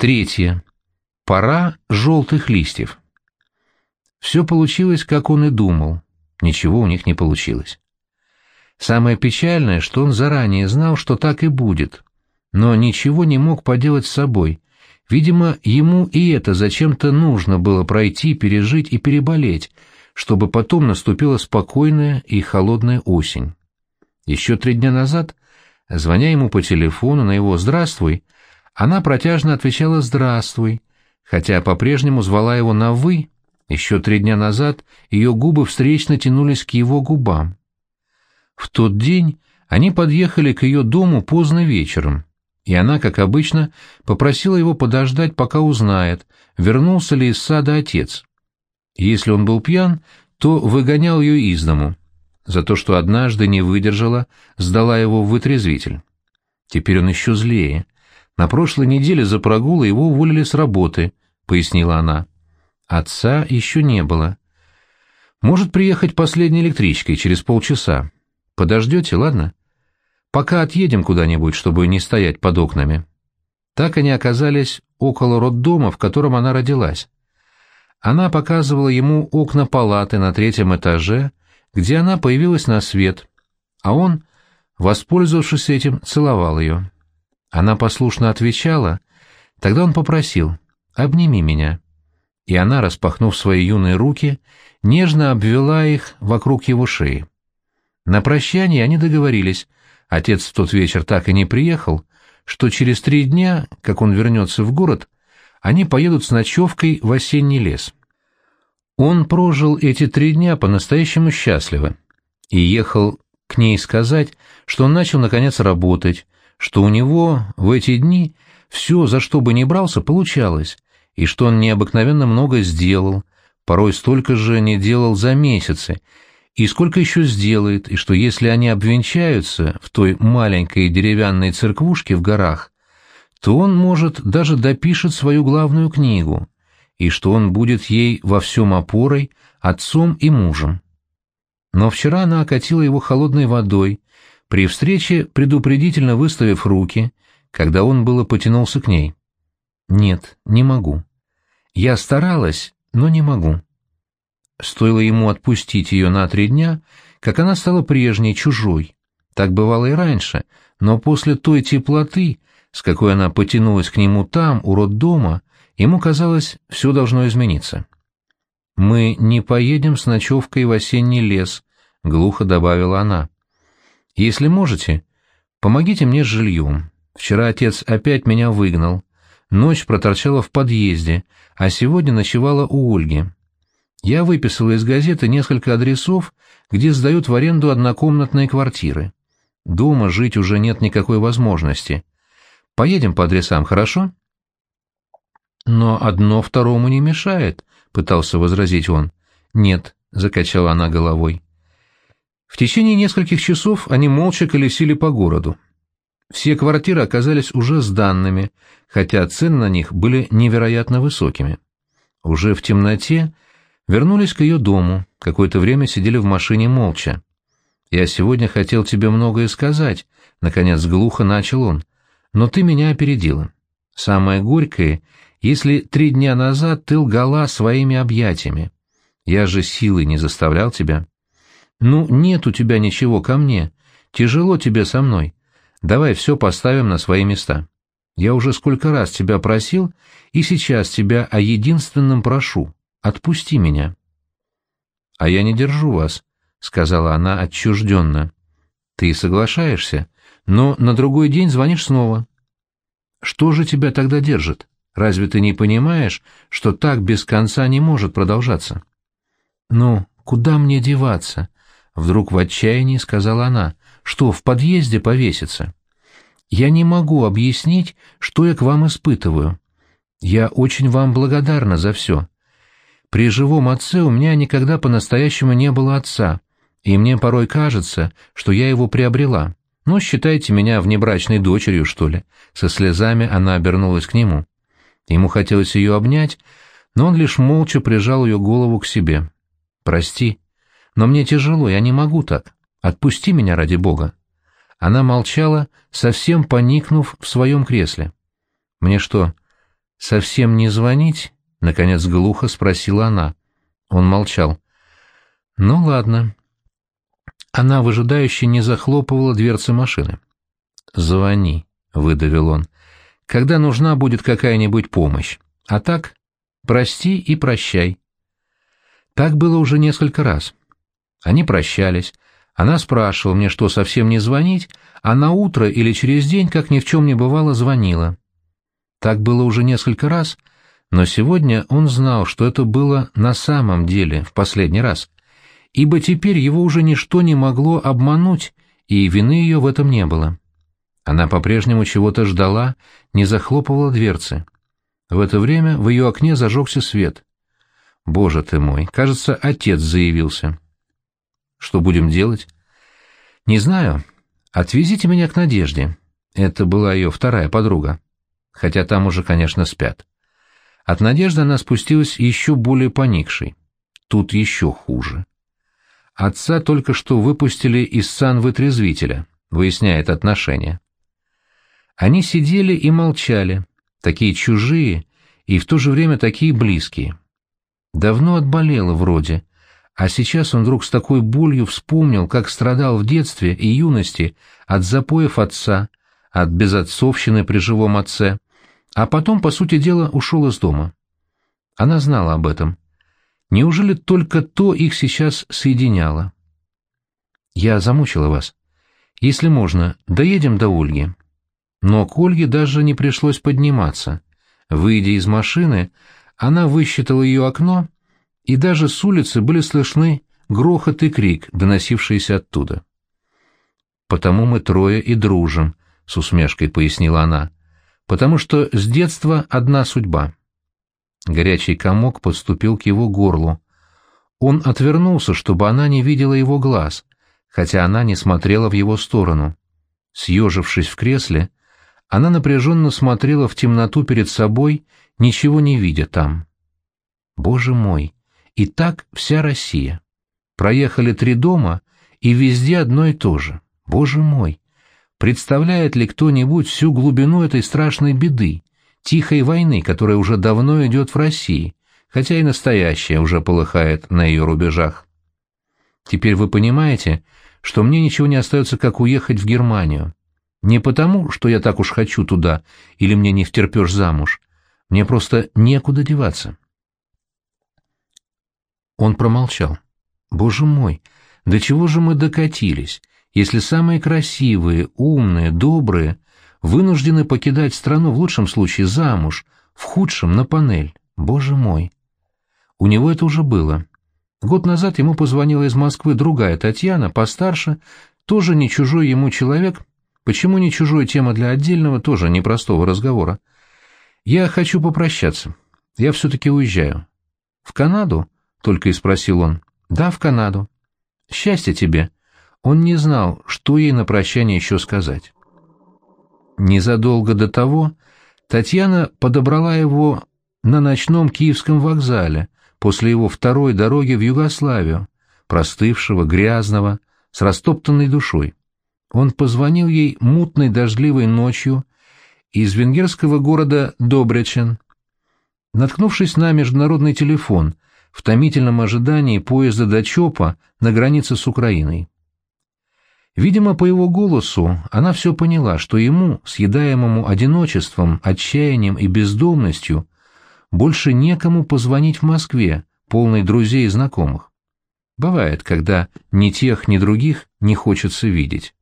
Третье. Пора желтых листьев. Все получилось, как он и думал. Ничего у них не получилось. Самое печальное, что он заранее знал, что так и будет, но ничего не мог поделать с собой. Видимо, ему и это зачем-то нужно было пройти, пережить и переболеть, чтобы потом наступила спокойная и холодная осень. Еще три дня назад, звоня ему по телефону на его «здравствуй», она протяжно отвечала «здравствуй», хотя по-прежнему звала его на «вы», еще три дня назад ее губы встречно тянулись к его губам. В тот день они подъехали к ее дому поздно вечером, и она, как обычно, попросила его подождать, пока узнает, вернулся ли из сада отец. Если он был пьян, то выгонял ее из дому, за то, что однажды не выдержала, сдала его в вытрезвитель. Теперь он еще злее. На прошлой неделе за прогулы его уволили с работы, — пояснила она. Отца еще не было. Может приехать последней электричкой через полчаса. Подождете, ладно? Пока отъедем куда-нибудь, чтобы не стоять под окнами. Так они оказались около роддома, в котором она родилась. Она показывала ему окна палаты на третьем этаже, где она появилась на свет, а он, воспользовавшись этим, целовал ее. Она послушно отвечала, тогда он попросил «обними меня» и она, распахнув свои юные руки, нежно обвела их вокруг его шеи. На прощание они договорились, отец в тот вечер так и не приехал, что через три дня, как он вернется в город, они поедут с ночевкой в осенний лес. Он прожил эти три дня по-настоящему счастливо и ехал к ней сказать, что он начал наконец работать, что у него в эти дни все, за что бы ни брался, получалось, и что он необыкновенно много сделал, порой столько же не делал за месяцы, и сколько еще сделает, и что если они обвенчаются в той маленькой деревянной церквушке в горах, то он, может, даже допишет свою главную книгу, и что он будет ей во всем опорой, отцом и мужем. Но вчера она окатила его холодной водой, при встрече предупредительно выставив руки, когда он было потянулся к ней. «Нет, не могу. Я старалась, но не могу». Стоило ему отпустить ее на три дня, как она стала прежней, чужой. Так бывало и раньше, но после той теплоты, с какой она потянулась к нему там, у роддома, ему казалось, все должно измениться. «Мы не поедем с ночевкой в осенний лес», — глухо добавила она. «Если можете, помогите мне с жильем. Вчера отец опять меня выгнал. Ночь проторчала в подъезде, а сегодня ночевала у Ольги. Я выписала из газеты несколько адресов, где сдают в аренду однокомнатные квартиры. Дома жить уже нет никакой возможности. Поедем по адресам, хорошо? Но одно второму не мешает, пытался возразить он. Нет, закачала она головой. В течение нескольких часов они молча колесили по городу. Все квартиры оказались уже сданными, хотя цены на них были невероятно высокими. Уже в темноте вернулись к ее дому, какое-то время сидели в машине молча. «Я сегодня хотел тебе многое сказать», — наконец глухо начал он, — «но ты меня опередила. Самое горькое, если три дня назад ты лгала своими объятиями. Я же силой не заставлял тебя. Ну, нет у тебя ничего ко мне, тяжело тебе со мной». Давай все поставим на свои места. Я уже сколько раз тебя просил, и сейчас тебя о единственном прошу. Отпусти меня. — А я не держу вас, — сказала она отчужденно. — Ты соглашаешься, но на другой день звонишь снова. Что же тебя тогда держит? Разве ты не понимаешь, что так без конца не может продолжаться? — Ну, куда мне деваться? — вдруг в отчаянии сказала она. Что, в подъезде повеситься? Я не могу объяснить, что я к вам испытываю. Я очень вам благодарна за все. При живом отце у меня никогда по-настоящему не было отца, и мне порой кажется, что я его приобрела. Ну, считайте меня внебрачной дочерью, что ли. Со слезами она обернулась к нему. Ему хотелось ее обнять, но он лишь молча прижал ее голову к себе. «Прости, но мне тяжело, я не могу так. Отпусти меня ради Бога. Она молчала, совсем поникнув в своем кресле. Мне что, «Совсем не звонить?» — наконец глухо спросила она. Он молчал. «Ну ладно». Она выжидающе не захлопывала дверцы машины. «Звони», — выдавил он, — «когда нужна будет какая-нибудь помощь. А так, прости и прощай». Так было уже несколько раз. Они прощались. Она спрашивала мне, что совсем не звонить, а на утро или через день, как ни в чем не бывало, звонила. Так было уже несколько раз, но сегодня он знал, что это было на самом деле, в последний раз, ибо теперь его уже ничто не могло обмануть, и вины ее в этом не было. Она по-прежнему чего-то ждала, не захлопывала дверцы. В это время в ее окне зажегся свет. «Боже ты мой, кажется, отец заявился». «Что будем делать?» «Не знаю. Отвезите меня к Надежде». Это была ее вторая подруга. Хотя там уже, конечно, спят. От Надежды она спустилась еще более поникшей. Тут еще хуже. Отца только что выпустили из сан-вытрезвителя, выясняет отношения. Они сидели и молчали, такие чужие и в то же время такие близкие. Давно отболело вроде, а сейчас он вдруг с такой болью вспомнил, как страдал в детстве и юности от запоев отца, от безотцовщины при живом отце, а потом, по сути дела, ушел из дома. Она знала об этом. Неужели только то их сейчас соединяло? «Я замучила вас. Если можно, доедем до Ольги. Но к Ольге даже не пришлось подниматься. Выйдя из машины, она высчитала ее окно, и даже с улицы были слышны грохот и крик, доносившиеся оттуда. «Потому мы трое и дружим», — с усмешкой пояснила она, — «потому что с детства одна судьба». Горячий комок подступил к его горлу. Он отвернулся, чтобы она не видела его глаз, хотя она не смотрела в его сторону. Съежившись в кресле, она напряженно смотрела в темноту перед собой, ничего не видя там. Боже мой! И так вся Россия. Проехали три дома, и везде одно и то же. Боже мой! Представляет ли кто-нибудь всю глубину этой страшной беды, тихой войны, которая уже давно идет в России, хотя и настоящая уже полыхает на ее рубежах? Теперь вы понимаете, что мне ничего не остается, как уехать в Германию, не потому, что я так уж хочу туда, или мне не втерпешь замуж. Мне просто некуда деваться. Он промолчал. Боже мой, до чего же мы докатились, если самые красивые, умные, добрые вынуждены покидать страну в лучшем случае замуж, в худшем на панель. Боже мой. У него это уже было. Год назад ему позвонила из Москвы другая Татьяна, постарше, тоже не чужой ему человек, Почему не чужой тема для отдельного, тоже непростого разговора? Я хочу попрощаться. Я все-таки уезжаю. В Канаду? Только и спросил он. Да, в Канаду. Счастья тебе. Он не знал, что ей на прощание еще сказать. Незадолго до того Татьяна подобрала его на ночном киевском вокзале после его второй дороги в Югославию, простывшего, грязного, с растоптанной душой. Он позвонил ей мутной дождливой ночью из венгерского города Добрячен. Наткнувшись на международный телефон, в томительном ожидании поезда до Чопа на границе с Украиной. Видимо, по его голосу она все поняла, что ему, съедаемому одиночеством, отчаянием и бездомностью, больше некому позвонить в Москве, полной друзей и знакомых. Бывает, когда ни тех, ни других не хочется видеть.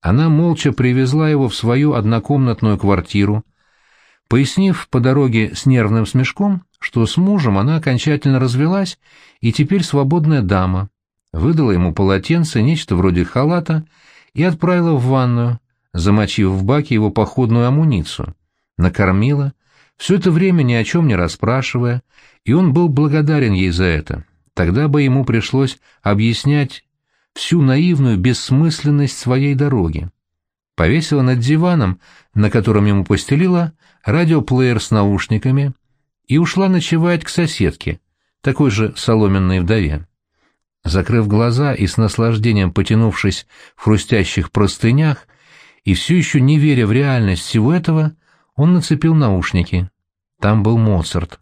Она молча привезла его в свою однокомнатную квартиру, пояснив по дороге с нервным смешком, что с мужем она окончательно развелась и теперь свободная дама, выдала ему полотенце, нечто вроде халата, и отправила в ванную, замочив в баке его походную амуницию, накормила, все это время ни о чем не расспрашивая, и он был благодарен ей за это. Тогда бы ему пришлось объяснять всю наивную бессмысленность своей дороги. Повесила над диваном, на котором ему постелила, радиоплеер с наушниками и ушла ночевать к соседке, такой же соломенной вдове. Закрыв глаза и с наслаждением потянувшись в хрустящих простынях, и все еще не веря в реальность всего этого, он нацепил наушники. Там был Моцарт.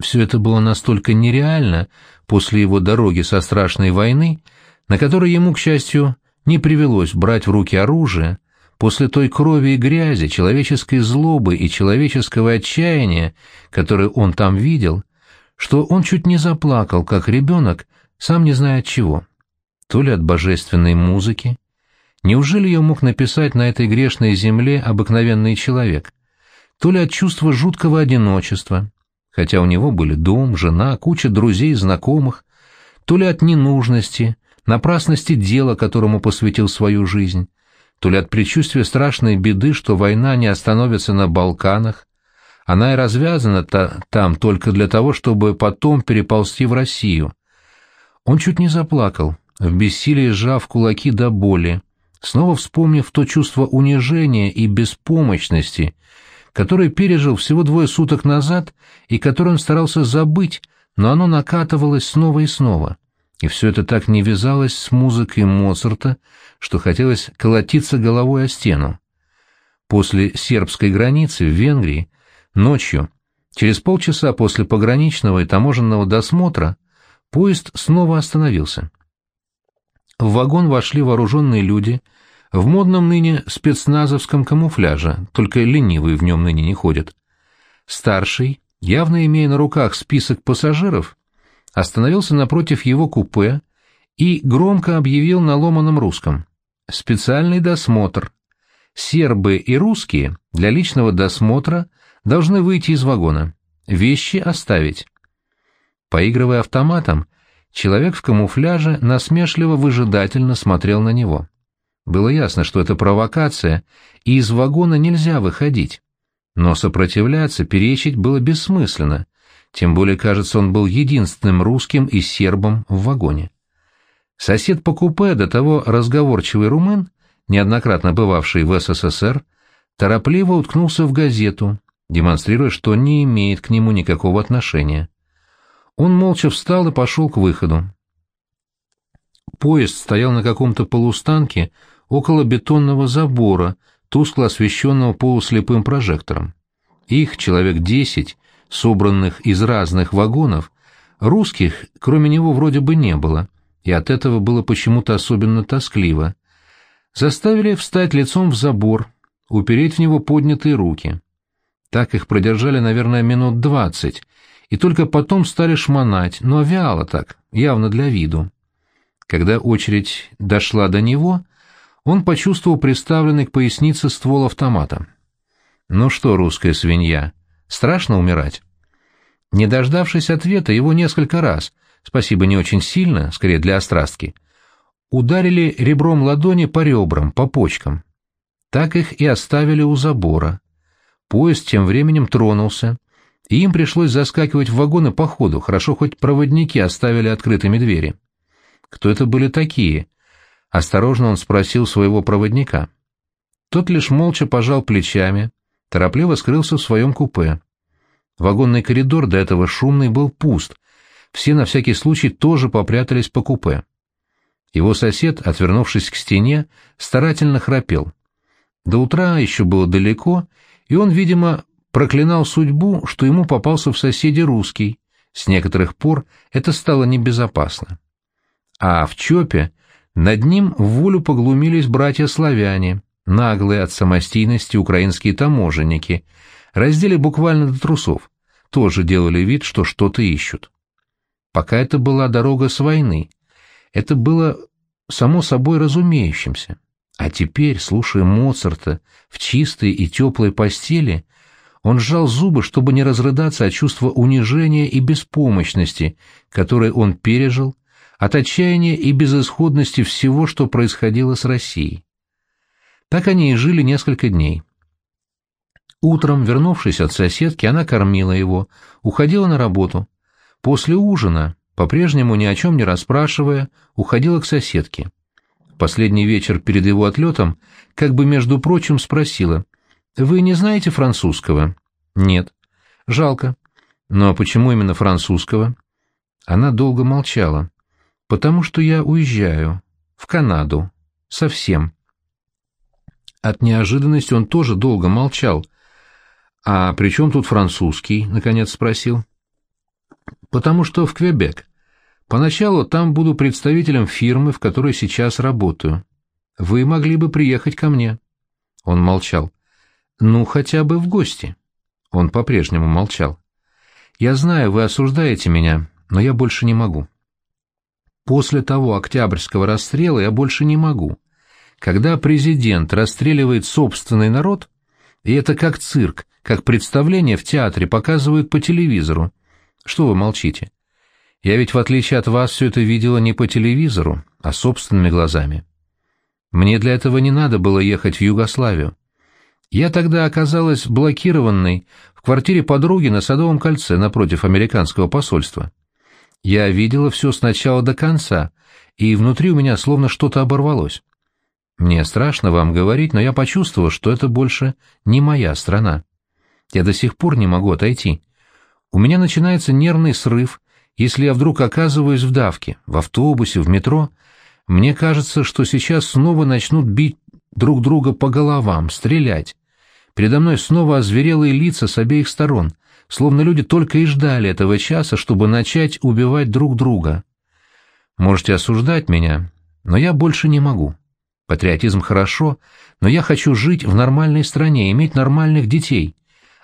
Все это было настолько нереально после его дороги со страшной войны, на которой ему, к счастью, не привелось брать в руки оружие, после той крови и грязи, человеческой злобы и человеческого отчаяния, которое он там видел, что он чуть не заплакал, как ребенок, сам не зная от чего. То ли от божественной музыки. Неужели ее мог написать на этой грешной земле обыкновенный человек? То ли от чувства жуткого одиночества, хотя у него были дом, жена, куча друзей знакомых, то ли от ненужности, напрасности дела, которому посвятил свою жизнь, то ли от предчувствия страшной беды, что война не остановится на Балканах, она и развязана-то там только для того, чтобы потом переползти в Россию. Он чуть не заплакал, в бессилии сжав кулаки до боли, снова вспомнив то чувство унижения и беспомощности, которое пережил всего двое суток назад и которое он старался забыть, но оно накатывалось снова и снова. И все это так не вязалось с музыкой Моцарта, что хотелось колотиться головой о стену. После сербской границы в Венгрии Ночью, через полчаса после пограничного и таможенного досмотра, поезд снова остановился. В вагон вошли вооруженные люди в модном ныне спецназовском камуфляже, только ленивые в нем ныне не ходят. Старший, явно имея на руках список пассажиров, остановился напротив его купе и громко объявил на ломаном русском. «Специальный досмотр. Сербы и русские для личного досмотра должны выйти из вагона. Вещи оставить. Поигрывая автоматом, человек в камуфляже насмешливо-выжидательно смотрел на него. Было ясно, что это провокация, и из вагона нельзя выходить. Но сопротивляться, перечить было бессмысленно, тем более, кажется, он был единственным русским и сербом в вагоне. Сосед по купе, до того разговорчивый румын, неоднократно бывавший в СССР, торопливо уткнулся в газету, демонстрируя, что не имеет к нему никакого отношения. Он молча встал и пошел к выходу. Поезд стоял на каком-то полустанке около бетонного забора, тускло освещенного полуслепым прожектором. Их человек десять, собранных из разных вагонов, русских, кроме него, вроде бы не было, и от этого было почему-то особенно тоскливо. Заставили встать лицом в забор, упереть в него поднятые руки. Так их продержали, наверное, минут двадцать, и только потом стали шмонать, но вяло так, явно для виду. Когда очередь дошла до него, он почувствовал приставленный к пояснице ствол автомата. «Ну что, русская свинья, страшно умирать?» Не дождавшись ответа, его несколько раз, спасибо не очень сильно, скорее для острастки, ударили ребром ладони по ребрам, по почкам. Так их и оставили у забора. Поезд тем временем тронулся, и им пришлось заскакивать в вагоны по ходу, хорошо хоть проводники оставили открытыми двери. Кто это были такие? Осторожно он спросил своего проводника. Тот лишь молча пожал плечами, торопливо скрылся в своем купе. Вагонный коридор до этого шумный был пуст, все на всякий случай тоже попрятались по купе. Его сосед, отвернувшись к стене, старательно храпел. До утра еще было далеко, и он, видимо, проклинал судьбу, что ему попался в соседи русский. С некоторых пор это стало небезопасно. А в ЧОПе над ним в волю поглумились братья-славяне, наглые от самостийности украинские таможенники, раздели буквально до трусов, тоже делали вид, что что-то ищут. Пока это была дорога с войны, это было само собой разумеющимся. А теперь, слушая Моцарта в чистой и теплой постели, он сжал зубы, чтобы не разрыдаться от чувства унижения и беспомощности, которое он пережил, от отчаяния и безысходности всего, что происходило с Россией. Так они и жили несколько дней. Утром, вернувшись от соседки, она кормила его, уходила на работу. После ужина, по-прежнему ни о чем не расспрашивая, уходила к соседке последний вечер перед его отлетом, как бы, между прочим, спросила, «Вы не знаете французского?» «Нет». «Жалко». «Но почему именно французского?» Она долго молчала. «Потому что я уезжаю. В Канаду. Совсем». От неожиданности он тоже долго молчал. «А при чем тут французский?» — наконец спросил. «Потому что в Квебек. Поначалу там буду представителем фирмы, в которой сейчас работаю. Вы могли бы приехать ко мне». Он молчал. «Ну, хотя бы в гости». Он по-прежнему молчал. «Я знаю, вы осуждаете меня, но я больше не могу. После того октябрьского расстрела я больше не могу. Когда президент расстреливает собственный народ, и это как цирк, как представление в театре показывают по телевизору. Что вы молчите? Я ведь, в отличие от вас, все это видела не по телевизору, а собственными глазами. Мне для этого не надо было ехать в Югославию. Я тогда оказалась блокированной в квартире подруги на Садовом кольце напротив американского посольства. Я видела все сначала до конца, и внутри у меня словно что-то оборвалось. Мне страшно вам говорить, но я почувствовал, что это больше не моя страна. Я до сих пор не могу отойти. У меня начинается нервный срыв, если я вдруг оказываюсь в давке, в автобусе, в метро. Мне кажется, что сейчас снова начнут бить друг друга по головам, стрелять. Передо мной снова озверелые лица с обеих сторон, словно люди только и ждали этого часа, чтобы начать убивать друг друга. Можете осуждать меня, но я больше не могу. Патриотизм хорошо, но я хочу жить в нормальной стране, иметь нормальных детей.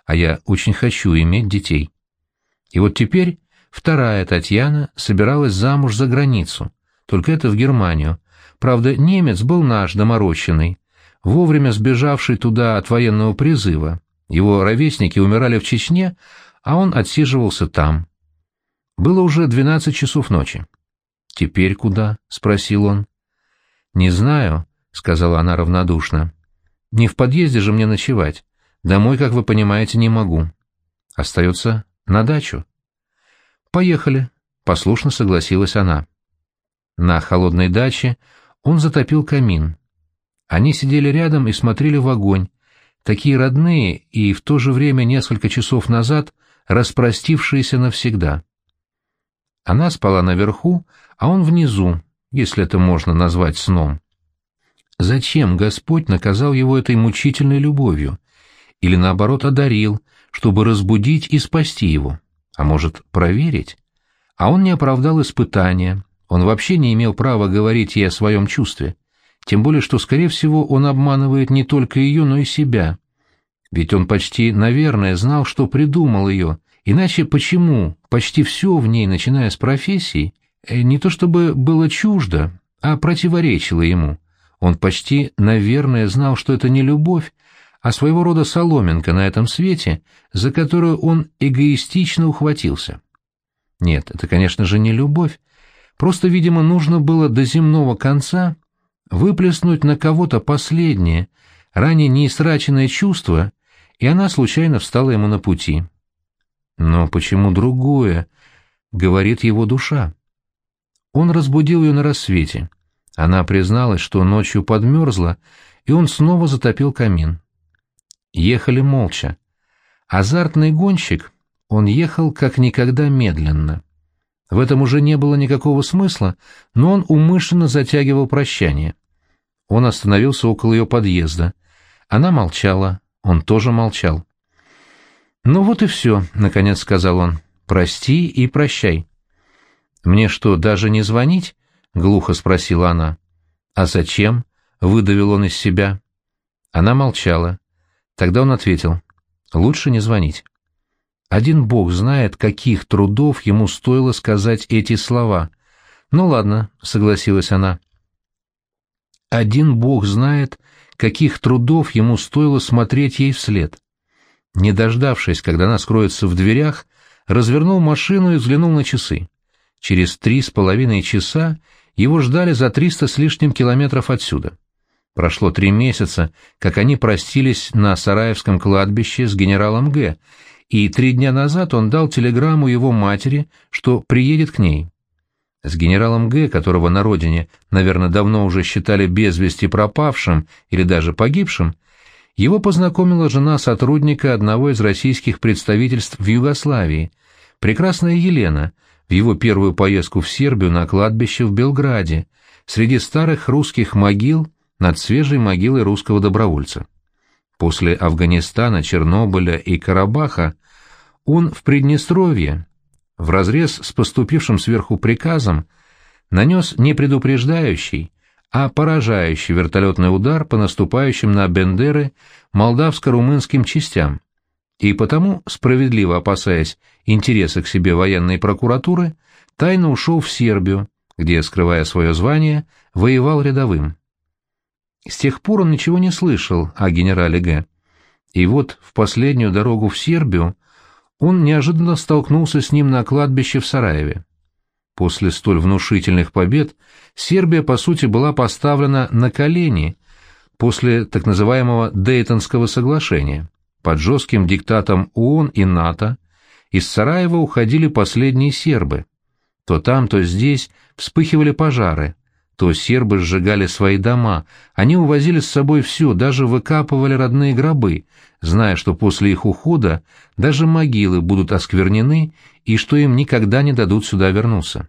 А я очень хочу иметь детей. И вот теперь вторая Татьяна собиралась замуж за границу, только это в Германию. Правда, немец был наш доморощенный, вовремя сбежавший туда от военного призыва. Его ровесники умирали в Чечне, а он отсиживался там. Было уже двенадцать часов ночи. «Теперь куда?» — спросил он. «Не знаю», — сказала она равнодушно. «Не в подъезде же мне ночевать. Домой, как вы понимаете, не могу. Остается на дачу». «Поехали», — послушно согласилась она. На холодной даче он затопил камин. Они сидели рядом и смотрели в огонь, такие родные и в то же время несколько часов назад распростившиеся навсегда. Она спала наверху, а он внизу, если это можно назвать сном. Зачем Господь наказал его этой мучительной любовью? Или, наоборот, одарил, чтобы разбудить и спасти его? А может, проверить? А он не оправдал испытания, он вообще не имел права говорить ей о своем чувстве. Тем более, что, скорее всего, он обманывает не только ее, но и себя. Ведь он почти, наверное, знал, что придумал ее. Иначе почему почти все в ней, начиная с профессии, э, не то чтобы было чуждо, а противоречило ему? Он почти, наверное, знал, что это не любовь, а своего рода соломинка на этом свете, за которую он эгоистично ухватился. Нет, это, конечно же, не любовь. Просто, видимо, нужно было до земного конца выплеснуть на кого-то последнее, ранее неистраченное чувство, и она случайно встала ему на пути. Но почему другое? Говорит его душа. Он разбудил ее на рассвете. Она призналась, что ночью подмерзла, и он снова затопил камин. Ехали молча. Азартный гонщик, он ехал как никогда медленно. В этом уже не было никакого смысла, но он умышленно затягивал прощание. Он остановился около ее подъезда. Она молчала, он тоже молчал. «Ну вот и все», — наконец сказал он. «Прости и прощай». «Мне что, даже не звонить?» — глухо спросила она. «А зачем?» — выдавил он из себя. Она молчала. Тогда он ответил. «Лучше не звонить». Один бог знает, каких трудов ему стоило сказать эти слова. «Ну ладно», — согласилась она. Один бог знает, каких трудов ему стоило смотреть ей вслед. Не дождавшись, когда она скроется в дверях, развернул машину и взглянул на часы. Через три с половиной часа его ждали за триста с лишним километров отсюда. Прошло три месяца, как они простились на Сараевском кладбище с генералом Г., и три дня назад он дал телеграмму его матери, что приедет к ней. С генералом Г., которого на родине, наверное, давно уже считали без вести пропавшим или даже погибшим, его познакомила жена сотрудника одного из российских представительств в Югославии, прекрасная Елена, в его первую поездку в Сербию на кладбище в Белграде, среди старых русских могил над свежей могилой русского добровольца. После Афганистана, Чернобыля и Карабаха он в Приднестровье, вразрез с поступившим сверху приказом, нанес не предупреждающий, а поражающий вертолетный удар по наступающим на Бендеры молдавско-румынским частям, и потому, справедливо опасаясь интереса к себе военной прокуратуры, тайно ушел в Сербию, где, скрывая свое звание, воевал рядовым. С тех пор он ничего не слышал о генерале Г. И вот в последнюю дорогу в Сербию он неожиданно столкнулся с ним на кладбище в Сараеве. После столь внушительных побед Сербия, по сути, была поставлена на колени после так называемого Дейтонского соглашения. Под жестким диктатом ООН и НАТО из Сараева уходили последние сербы. То там, то здесь вспыхивали пожары, то сербы сжигали свои дома, они увозили с собой все, даже выкапывали родные гробы, зная, что после их ухода даже могилы будут осквернены и что им никогда не дадут сюда вернуться.